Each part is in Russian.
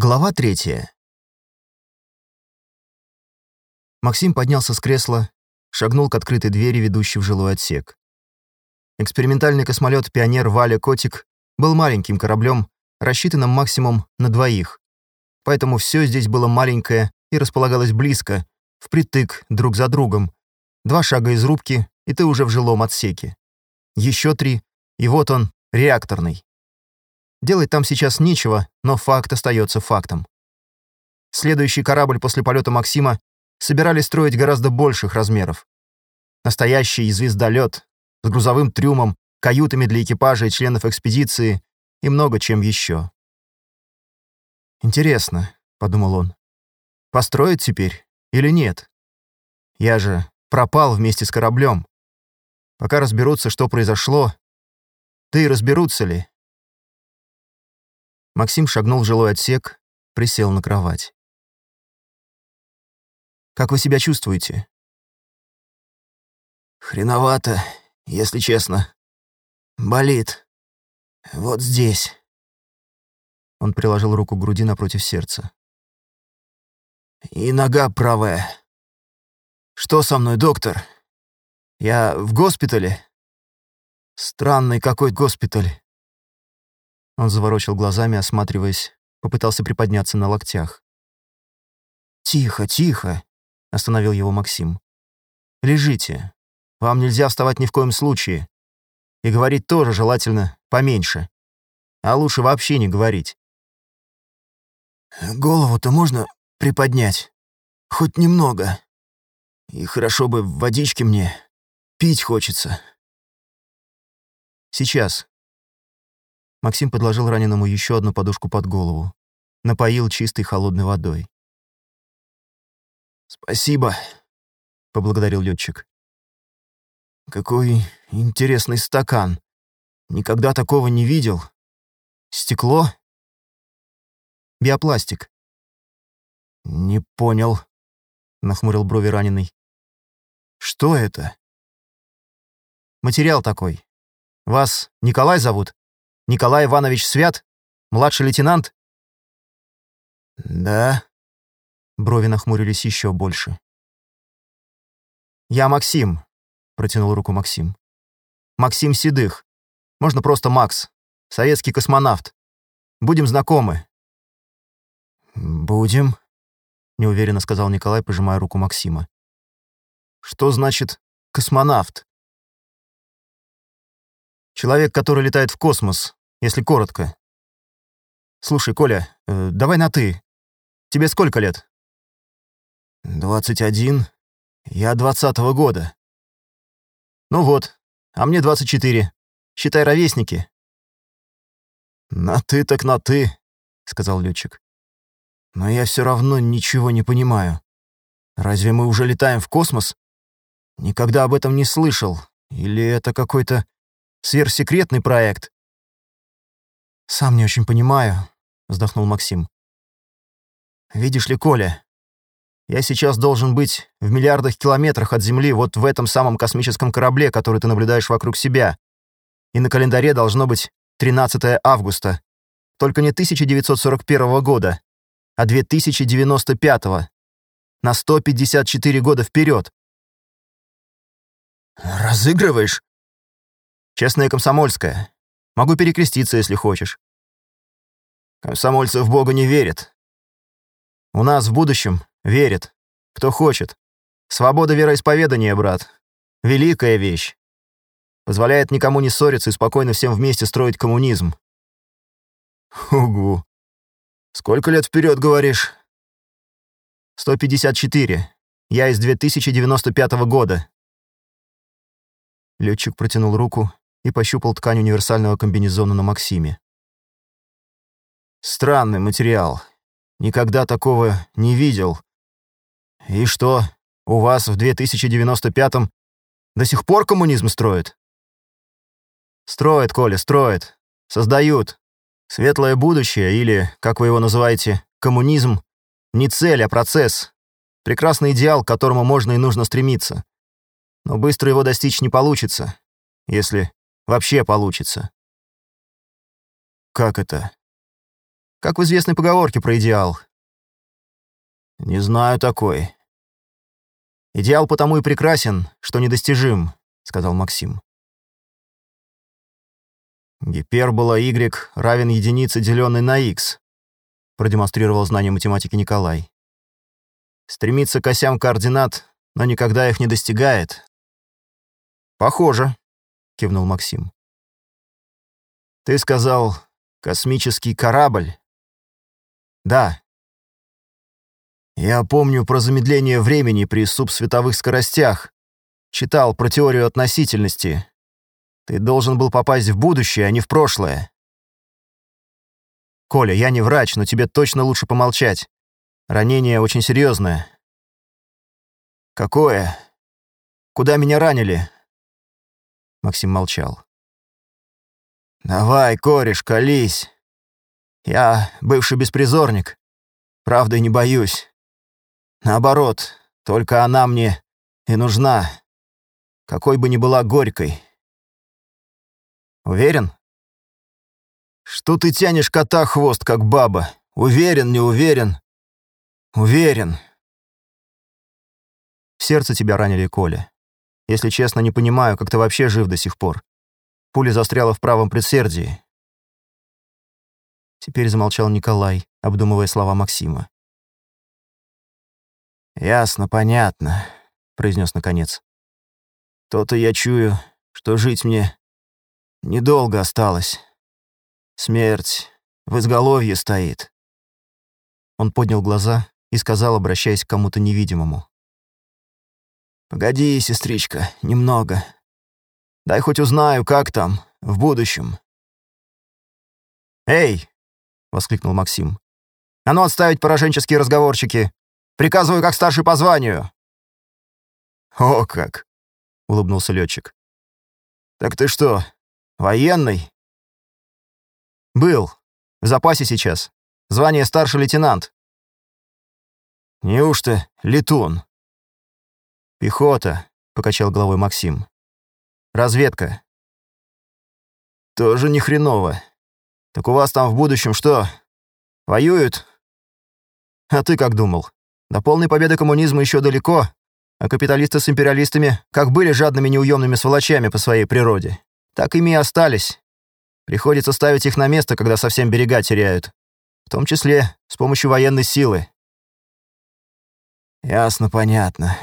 Глава третья. Максим поднялся с кресла, шагнул к открытой двери, ведущей в жилой отсек. Экспериментальный космолет «Пионер» Валя Котик был маленьким кораблем, рассчитанным максимум на двоих. Поэтому все здесь было маленькое и располагалось близко, впритык друг за другом. Два шага из рубки, и ты уже в жилом отсеке. Еще три, и вот он, реакторный. Делать там сейчас нечего, но факт остается фактом. Следующий корабль после полета Максима собирались строить гораздо больших размеров. Настоящий звездолет с грузовым трюмом, каютами для экипажа и членов экспедиции и много чем еще. «Интересно», — подумал он, — «построить теперь или нет? Я же пропал вместе с кораблем. Пока разберутся, что произошло, да и разберутся ли, Максим шагнул в жилой отсек, присел на кровать. «Как вы себя чувствуете?» «Хреновато, если честно. Болит. Вот здесь». Он приложил руку к груди напротив сердца. «И нога правая. Что со мной, доктор? Я в госпитале? Странный какой госпиталь. Он заворочил глазами, осматриваясь, попытался приподняться на локтях. «Тихо, тихо!» — остановил его Максим. «Лежите. Вам нельзя вставать ни в коем случае. И говорить тоже желательно поменьше. А лучше вообще не говорить». «Голову-то можно приподнять? Хоть немного. И хорошо бы водички мне. Пить хочется». «Сейчас», Максим подложил раненому еще одну подушку под голову. Напоил чистой холодной водой. «Спасибо», — поблагодарил летчик. «Какой интересный стакан. Никогда такого не видел. Стекло?» «Биопластик». «Не понял», — нахмурил брови раненый. «Что это?» «Материал такой. Вас Николай зовут?» Николай Иванович Свят? Младший лейтенант?» «Да». Брови нахмурились еще больше. «Я Максим», — протянул руку Максим. «Максим Седых. Можно просто Макс. Советский космонавт. Будем знакомы». «Будем», — неуверенно сказал Николай, пожимая руку Максима. «Что значит космонавт?» «Человек, который летает в космос, если коротко. Слушай, Коля, э, давай на «ты». Тебе сколько лет? «Двадцать один. Я двадцатого года». «Ну вот, а мне двадцать четыре. Считай ровесники». «На «ты» так на «ты», — сказал летчик. «Но я все равно ничего не понимаю. Разве мы уже летаем в космос? Никогда об этом не слышал. Или это какой-то сверхсекретный проект?» «Сам не очень понимаю», — вздохнул Максим. «Видишь ли, Коля, я сейчас должен быть в миллиардах километрах от Земли вот в этом самом космическом корабле, который ты наблюдаешь вокруг себя. И на календаре должно быть 13 августа. Только не 1941 года, а 2095. На 154 года вперед. «Разыгрываешь?» «Честная комсомольская. Могу перекреститься, если хочешь. Комсомольцы в Бога не верят. У нас в будущем верят. Кто хочет. Свобода вероисповедания, брат. Великая вещь. Позволяет никому не ссориться и спокойно всем вместе строить коммунизм. Угу. Сколько лет вперед говоришь? 154. Я из 2095 года. Летчик протянул руку, и пощупал ткань универсального комбинезона на Максиме. «Странный материал. Никогда такого не видел. И что, у вас в 2095-м до сих пор коммунизм строят?» «Строят, Коля, строят. Создают. Светлое будущее, или, как вы его называете, коммунизм, не цель, а процесс. Прекрасный идеал, к которому можно и нужно стремиться. Но быстро его достичь не получится, если вообще получится. Как это? Как в известной поговорке про идеал. Не знаю такой. Идеал потому и прекрасен, что недостижим, сказал Максим. Гипербола y равен единице, деленной на x, продемонстрировал знание математики Николай. Стремится к осям координат, но никогда их не достигает. Похоже, кивнул Максим. Ты сказал «космический корабль»? Да. Я помню про замедление времени при субсветовых скоростях. Читал про теорию относительности. Ты должен был попасть в будущее, а не в прошлое. Коля, я не врач, но тебе точно лучше помолчать. Ранение очень серьезное. Какое? Куда меня ранили? Максим молчал. «Давай, кореш, колись. Я бывший беспризорник. Правда, не боюсь. Наоборот, только она мне и нужна, какой бы ни была горькой. Уверен? Что ты тянешь кота хвост, как баба? Уверен, не уверен? Уверен. Сердце тебя ранили, Коля. Если честно, не понимаю, как ты вообще жив до сих пор. Пуля застряла в правом предсердии. Теперь замолчал Николай, обдумывая слова Максима. «Ясно, понятно», — произнес наконец. «То-то я чую, что жить мне недолго осталось. Смерть в изголовье стоит». Он поднял глаза и сказал, обращаясь к кому-то невидимому. «Погоди, сестричка, немного. Дай хоть узнаю, как там, в будущем». «Эй!» — воскликнул Максим. «А ну отставить пораженческие разговорчики! Приказываю как старший по званию!» «О как!» — улыбнулся летчик. «Так ты что, военный?» «Был. В запасе сейчас. Звание старший лейтенант». «Неужто летун?» «Пехота», — покачал головой Максим. «Разведка». «Тоже ни хреново. Так у вас там в будущем что, воюют?» «А ты как думал? До полной победы коммунизма еще далеко, а капиталисты с империалистами как были жадными неуемными сволочами по своей природе, так ими и остались. Приходится ставить их на место, когда совсем берега теряют. В том числе с помощью военной силы». «Ясно, понятно»,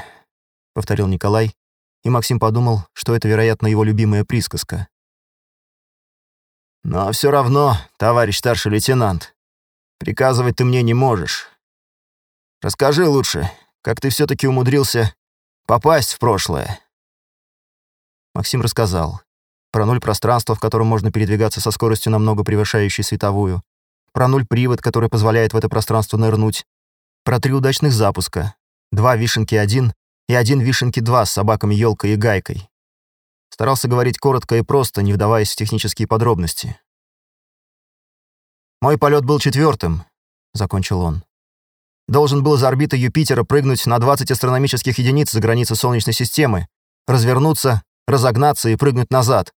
повторил Николай, и Максим подумал, что это, вероятно, его любимая присказка. «Но все равно, товарищ старший лейтенант, приказывать ты мне не можешь. Расскажи лучше, как ты все-таки умудрился попасть в прошлое?» Максим рассказал. Про ноль пространства, в котором можно передвигаться со скоростью намного превышающей световую. Про ноль привод, который позволяет в это пространство нырнуть. Про три удачных запуска. Два вишенки один и один вишенки два с собаками елкой и гайкой. Старался говорить коротко и просто, не вдаваясь в технические подробности. «Мой полет был четвертым», — закончил он. «Должен был за орбитой Юпитера прыгнуть на 20 астрономических единиц за границы Солнечной системы, развернуться, разогнаться и прыгнуть назад.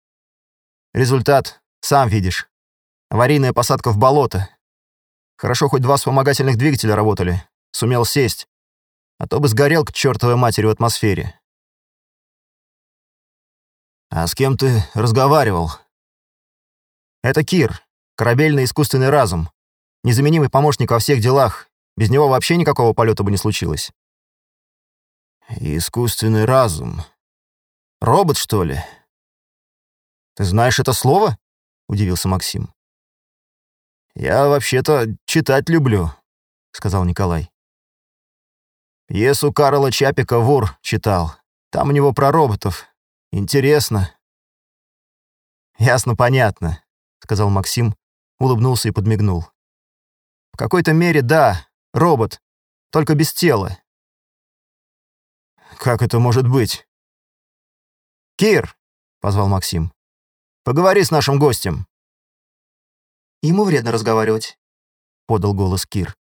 Результат, сам видишь. Аварийная посадка в болото. Хорошо, хоть два вспомогательных двигателя работали. Сумел сесть а то бы сгорел к чертовой матери в атмосфере. «А с кем ты разговаривал?» «Это Кир, корабельный искусственный разум. Незаменимый помощник во всех делах. Без него вообще никакого полета бы не случилось». «Искусственный разум. Робот, что ли?» «Ты знаешь это слово?» — удивился Максим. «Я вообще-то читать люблю», — сказал Николай. Пьесу Карла Чапика «Вор» читал. Там у него про роботов. Интересно. «Ясно, понятно», — сказал Максим, улыбнулся и подмигнул. «В какой-то мере, да, робот, только без тела». «Как это может быть?» «Кир», — позвал Максим, — «поговори с нашим гостем». «Ему вредно разговаривать», — подал голос Кир.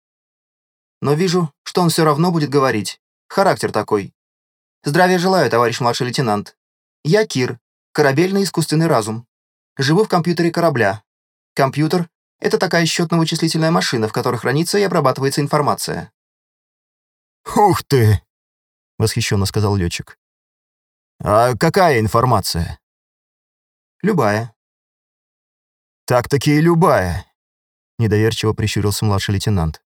«Но вижу, что он все равно будет говорить. Характер такой. Здравия желаю, товарищ младший лейтенант. Я Кир, корабельный искусственный разум. Живу в компьютере корабля. Компьютер Это такая счетно-вычислительная машина, в которой хранится и обрабатывается информация. «Ух ты!» — восхищенно сказал летчик. «А какая информация?» «Любая». «Так-таки и любая», — недоверчиво прищурился младший лейтенант.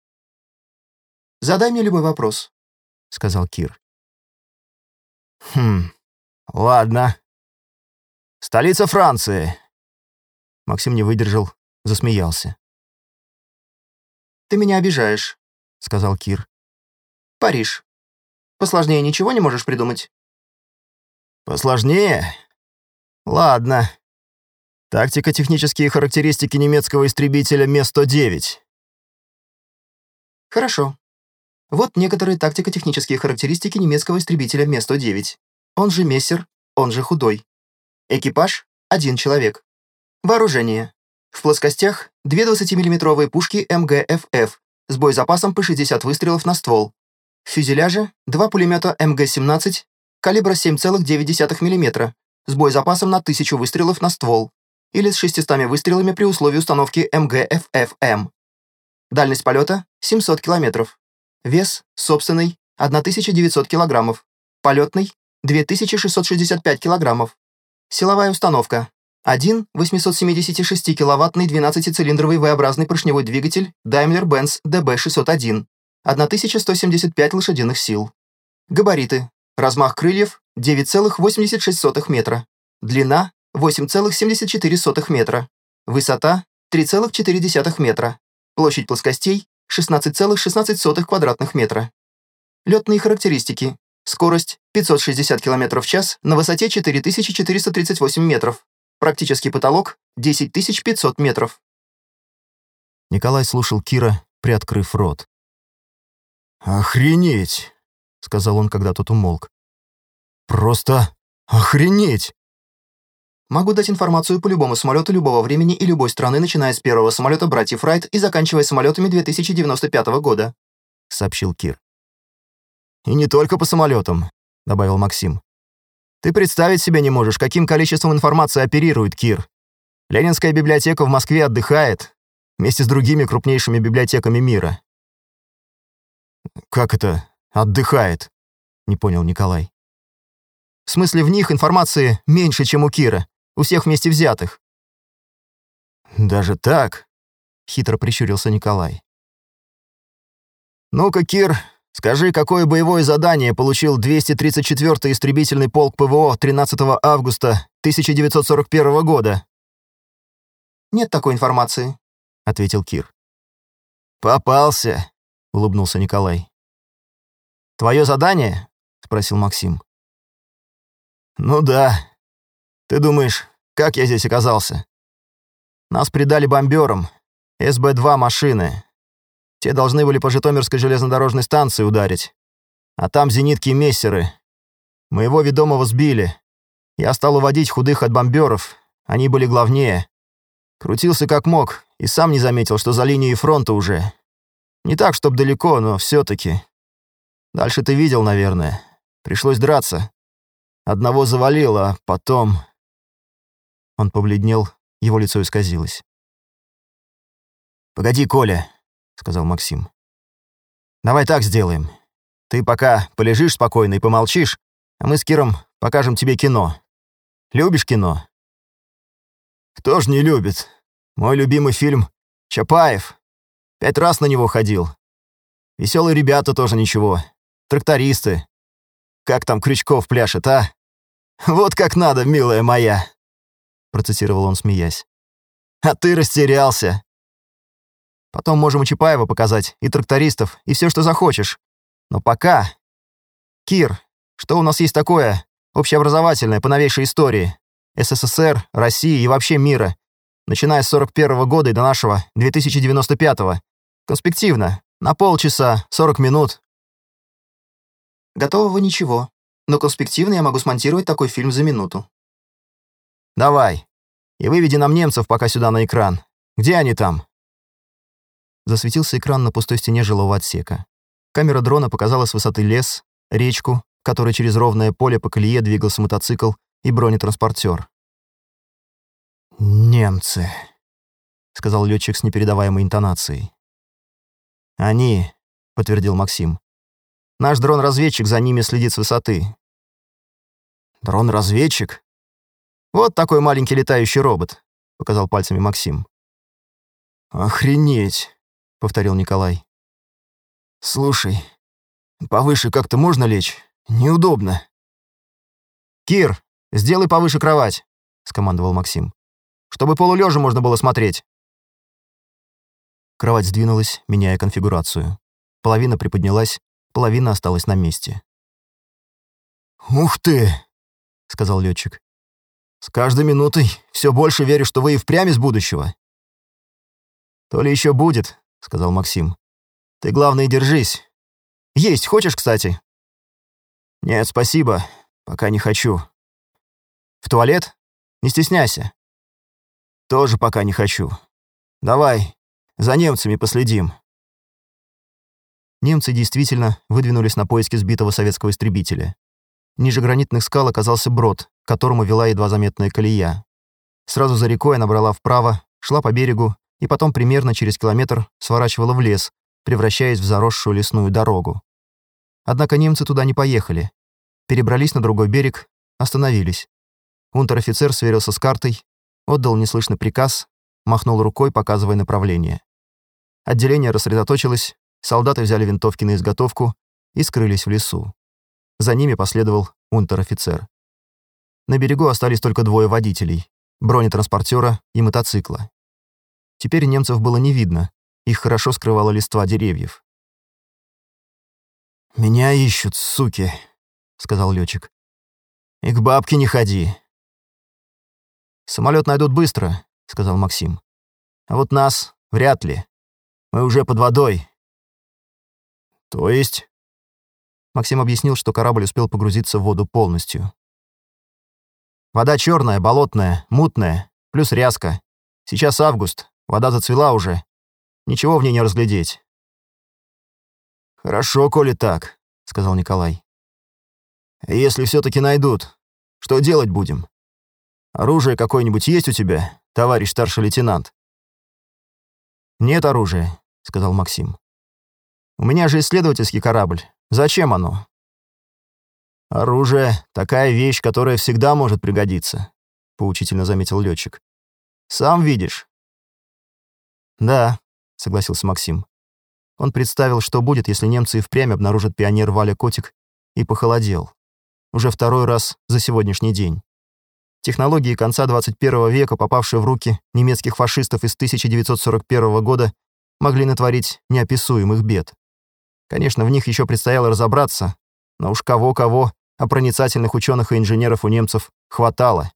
«Задай мне любой вопрос», — сказал Кир. «Хм, ладно. Столица Франции». Максим не выдержал, засмеялся. «Ты меня обижаешь», — сказал Кир. «Париж. Посложнее ничего не можешь придумать?» «Посложнее? Ладно. Тактико-технические характеристики немецкого истребителя Ме-109». «Хорошо. Вот некоторые тактико-технические характеристики немецкого истребителя Ме-109. Он же Мессер, он же Худой. Экипаж — один человек. Вооружение. В плоскостях две 20-мм пушки МГФФ с боезапасом по 60 выстрелов на ствол. В фюзеляже два пулемета МГ-17 калибра 7,9 мм с боезапасом на 1000 выстрелов на ствол или с 600 выстрелами при условии установки МГФФМ. Дальность полета — 700 км. Вес собственный — 1900 кг. Полетный — 2665 кг. Силовая установка один 876-киловаттный 12-цилиндровый V-образный поршневой двигатель Daimler-Benz DB601, 1175 лошадиных сил. Габариты. Размах крыльев 9,86 метра. Длина 8,74 метра. Высота 3,4 метра. Площадь плоскостей 16,16 ,16 квадратных метра. Летные характеристики. Скорость 560 км в час на высоте 4438 метров. Практический потолок — 10 500 метров. Николай слушал Кира, приоткрыв рот. «Охренеть!» — сказал он, когда тот умолк. «Просто охренеть!» Могу дать информацию по любому самолету любого времени и любой страны, начиная с первого самолета братьев Райт и заканчивая самолетами 2095 года», — сообщил Кир. «И не только по самолетам», — добавил Максим. Ты представить себе не можешь, каким количеством информации оперирует Кир. Ленинская библиотека в Москве отдыхает вместе с другими крупнейшими библиотеками мира. «Как это отдыхает?» — не понял Николай. «В смысле, в них информации меньше, чем у Кира, у всех вместе взятых». «Даже так?» — хитро прищурился Николай. «Ну-ка, Кир, Скажи, какое боевое задание получил 234-й истребительный полк ПВО 13 августа 1941 года?» «Нет такой информации», — ответил Кир. «Попался», — улыбнулся Николай. «Твое задание?» — спросил Максим. «Ну да. Ты думаешь, как я здесь оказался? Нас предали бомберам. СБ-2 машины. Те должны были по Житомирской железнодорожной станции ударить. А там зенитки и мессеры. Моего ведомого сбили. Я стал уводить худых от бомберов. Они были главнее. Крутился как мог и сам не заметил, что за линией фронта уже. Не так, чтоб далеко, но все таки Дальше ты видел, наверное. Пришлось драться. Одного завалил, а потом... Он побледнел, его лицо исказилось. «Погоди, Коля», — сказал Максим. «Давай так сделаем. Ты пока полежишь спокойно и помолчишь, а мы с Киром покажем тебе кино. Любишь кино?» «Кто ж не любит? Мой любимый фильм — Чапаев. Пять раз на него ходил. Веселые ребята тоже ничего. Трактористы. Как там Крючков пляшет, а? Вот как надо, милая моя!» Процитировал он, смеясь. «А ты растерялся. Потом можем и Чапаева показать, и трактористов, и все, что захочешь. Но пока... Кир, что у нас есть такое общеобразовательное по новейшей истории? СССР, России и вообще мира. Начиная с 41 -го года и до нашего 2095-го. Конспективно. На полчаса, 40 минут. Готового ничего. Но конспективно я могу смонтировать такой фильм за минуту. Давай. И выведи нам немцев пока сюда на экран. Где они там? Засветился экран на пустой стене жилого отсека. Камера дрона показала с высоты лес, речку, которой через ровное поле по колее двигался мотоцикл и бронетранспортер. «Немцы», сказал летчик с непередаваемой интонацией. «Они», — подтвердил Максим. «Наш дрон-разведчик за ними следит с высоты». «Дрон-разведчик?» «Вот такой маленький летающий робот», — показал пальцами Максим. «Охренеть», — повторил Николай. «Слушай, повыше как-то можно лечь? Неудобно». «Кир, сделай повыше кровать», — скомандовал Максим. «Чтобы полулежа можно было смотреть». Кровать сдвинулась, меняя конфигурацию. Половина приподнялась, половина осталась на месте. «Ух ты!» — сказал летчик. «С каждой минутой все больше верю, что вы и впрямь из будущего». «То ли еще будет», — сказал Максим. «Ты, главное, держись. Есть хочешь, кстати?» «Нет, спасибо. Пока не хочу». «В туалет? Не стесняйся». «Тоже пока не хочу. Давай, за немцами последим». Немцы действительно выдвинулись на поиски сбитого советского истребителя. Ниже гранитных скал оказался брод, которому вела едва заметная колея. Сразу за рекой она брала вправо, шла по берегу и потом примерно через километр сворачивала в лес, превращаясь в заросшую лесную дорогу. Однако немцы туда не поехали. Перебрались на другой берег, остановились. Унтер-офицер сверился с картой, отдал неслышный приказ, махнул рукой, показывая направление. Отделение рассредоточилось, солдаты взяли винтовки на изготовку и скрылись в лесу. За ними последовал унтер-офицер. На берегу остались только двое водителей — бронетранспортера и мотоцикла. Теперь немцев было не видно, их хорошо скрывала листва деревьев. «Меня ищут, суки», — сказал летчик. «И к бабке не ходи». «Самолет найдут быстро», — сказал Максим. «А вот нас вряд ли. Мы уже под водой». «То есть?» Максим объяснил, что корабль успел погрузиться в воду полностью. «Вода черная, болотная, мутная, плюс ряска. Сейчас август, вода зацвела уже. Ничего в ней не разглядеть. «Хорошо, коли так», — сказал Николай. «Если все-таки найдут, что делать будем? Оружие какое-нибудь есть у тебя, товарищ старший лейтенант?» «Нет оружия», — сказал Максим. «У меня же исследовательский корабль. Зачем оно?» «Оружие — такая вещь, которая всегда может пригодиться», — поучительно заметил летчик. «Сам видишь». «Да», — согласился Максим. Он представил, что будет, если немцы и впрямь обнаружат пионер Валя Котик, и похолодел. Уже второй раз за сегодняшний день. Технологии конца 21 века, попавшие в руки немецких фашистов из 1941 года, могли натворить неописуемых бед. Конечно, в них еще предстояло разобраться, но уж кого-кого, а проницательных ученых и инженеров у немцев хватало.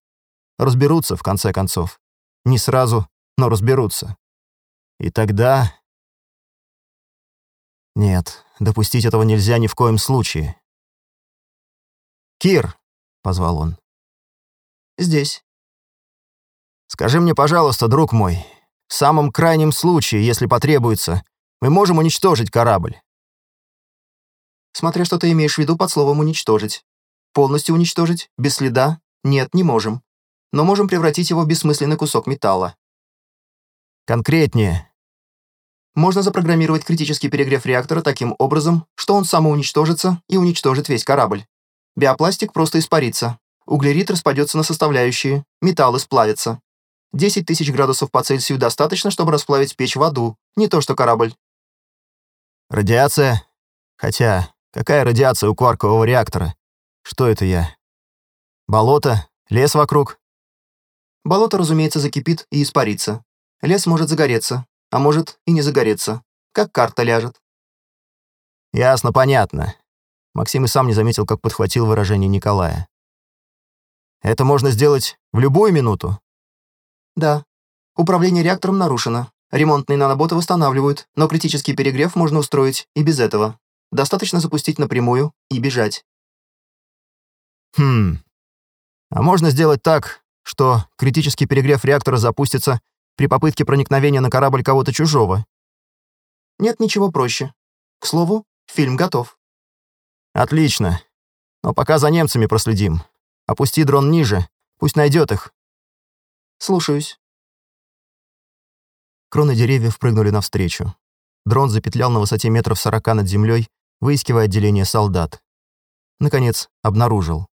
Разберутся, в конце концов. Не сразу, но разберутся. И тогда нет, допустить этого нельзя ни в коем случае. «Кир!» — позвал он. «Здесь». «Скажи мне, пожалуйста, друг мой, в самом крайнем случае, если потребуется, мы можем уничтожить корабль?» «Смотря что ты имеешь в виду под словом «уничтожить». Полностью уничтожить, без следа? Нет, не можем. Но можем превратить его в бессмысленный кусок металла». «Конкретнее», можно запрограммировать критический перегрев реактора таким образом, что он самоуничтожится и уничтожит весь корабль. Биопластик просто испарится. Углерид распадется на составляющие, металлы сплавятся. 10 тысяч градусов по Цельсию достаточно, чтобы расплавить печь в аду, не то что корабль. Радиация? Хотя, какая радиация у кваркового реактора? Что это я? Болото? Лес вокруг? Болото, разумеется, закипит и испарится. Лес может загореться, а может и не загореться, как карта ляжет. Ясно, понятно. Максим и сам не заметил, как подхватил выражение Николая. Это можно сделать в любую минуту? Да. Управление реактором нарушено. Ремонтные наноботы восстанавливают, но критический перегрев можно устроить и без этого. Достаточно запустить напрямую и бежать. Хм. А можно сделать так, что критический перегрев реактора запустится при попытке проникновения на корабль кого-то чужого. Нет ничего проще. К слову, фильм готов. Отлично. Но пока за немцами проследим. Опусти дрон ниже, пусть найдет их. Слушаюсь. Кроны деревьев прыгнули навстречу. Дрон запетлял на высоте метров сорока над землей, выискивая отделение солдат. Наконец, обнаружил.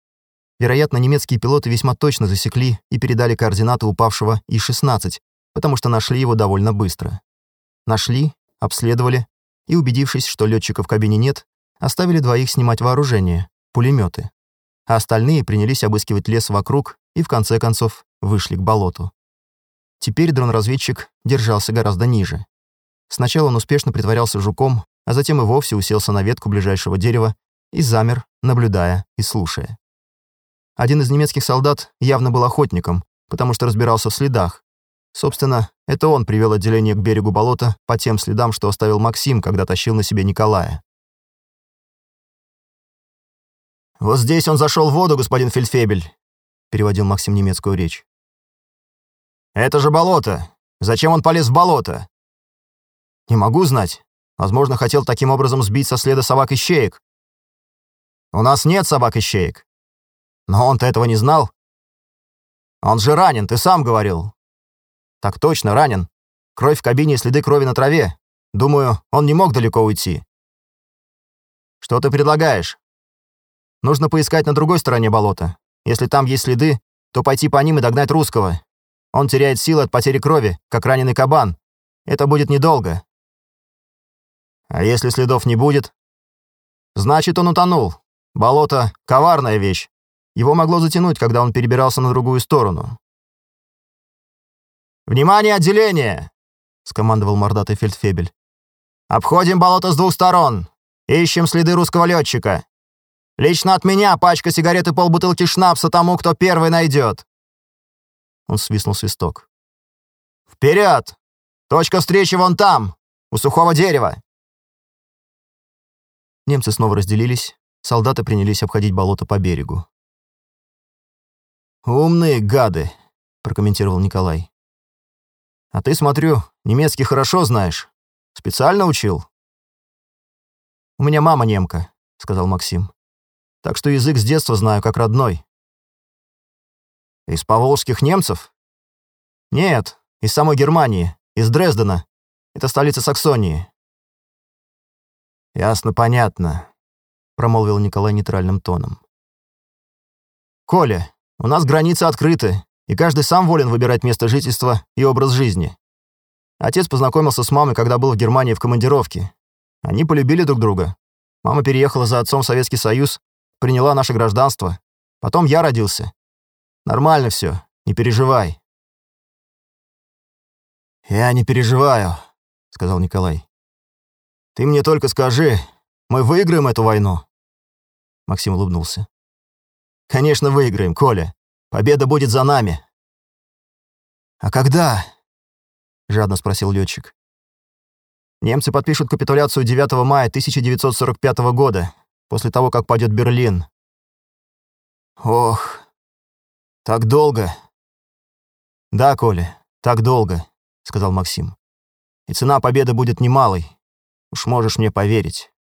Вероятно, немецкие пилоты весьма точно засекли и передали координаты упавшего И-16, потому что нашли его довольно быстро. Нашли, обследовали и, убедившись, что летчика в кабине нет, оставили двоих снимать вооружение, пулеметы. А остальные принялись обыскивать лес вокруг и, в конце концов, вышли к болоту. Теперь дрон-разведчик держался гораздо ниже. Сначала он успешно притворялся жуком, а затем и вовсе уселся на ветку ближайшего дерева и замер, наблюдая и слушая. Один из немецких солдат явно был охотником, потому что разбирался в следах. Собственно, это он привел отделение к берегу болота по тем следам, что оставил Максим, когда тащил на себе Николая. «Вот здесь он зашел в воду, господин Фельдфебель», — переводил Максим немецкую речь. «Это же болото! Зачем он полез в болото?» «Не могу знать. Возможно, хотел таким образом сбить со следа собак и щеек». «У нас нет собак и щеек. Но он-то этого не знал. Он же ранен, ты сам говорил. Так точно, ранен. Кровь в кабине и следы крови на траве. Думаю, он не мог далеко уйти. Что ты предлагаешь? Нужно поискать на другой стороне болота. Если там есть следы, то пойти по ним и догнать русского. Он теряет силы от потери крови, как раненый кабан. Это будет недолго. А если следов не будет? Значит, он утонул. Болото — коварная вещь. Его могло затянуть, когда он перебирался на другую сторону. «Внимание, отделение!» — скомандовал мордатый фельдфебель. «Обходим болото с двух сторон. Ищем следы русского летчика. Лично от меня пачка сигарет и полбутылки шнапса тому, кто первый найдет». Он свистнул свисток. «Вперед! Точка встречи вон там, у сухого дерева!» Немцы снова разделились, солдаты принялись обходить болото по берегу. «Умные гады», — прокомментировал Николай. «А ты, смотрю, немецкий хорошо знаешь. Специально учил?» «У меня мама немка», — сказал Максим. «Так что язык с детства знаю как родной». «Из поволжских немцев?» «Нет, из самой Германии, из Дрездена. Это столица Саксонии». «Ясно, понятно», — промолвил Николай нейтральным тоном. «Коля, у нас границы открыты, и каждый сам волен выбирать место жительства и образ жизни. Отец познакомился с мамой, когда был в Германии в командировке. Они полюбили друг друга. Мама переехала за отцом в Советский Союз, приняла наше гражданство. Потом я родился. Нормально все, не переживай. «Я не переживаю», — сказал Николай. «Ты мне только скажи, мы выиграем эту войну?» Максим улыбнулся. Конечно, выиграем, Коля. Победа будет за нами. А когда? Жадно спросил летчик. Немцы подпишут капитуляцию 9 мая 1945 года, после того, как падет Берлин. Ох, так долго. Да, Коля, так долго, сказал Максим. И цена победы будет немалой. Уж можешь мне поверить.